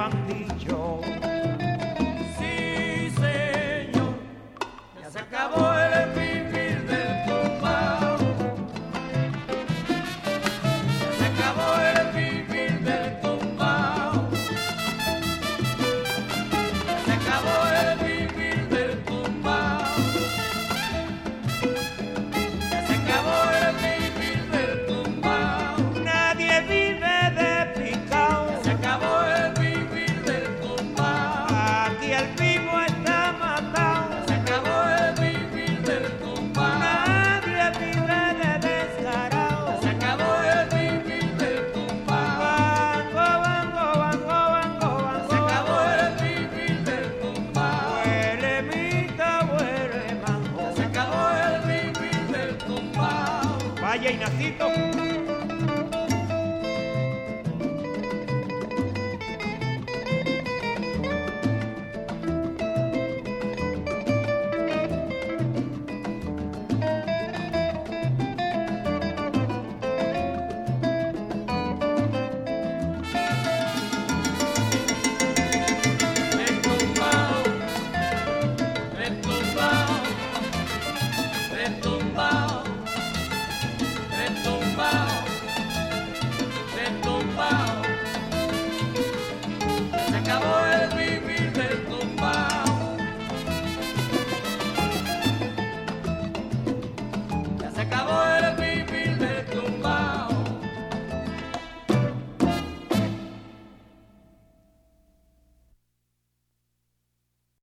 han dicho. Sí, Señor, ya se acabó. Vaya Inacito.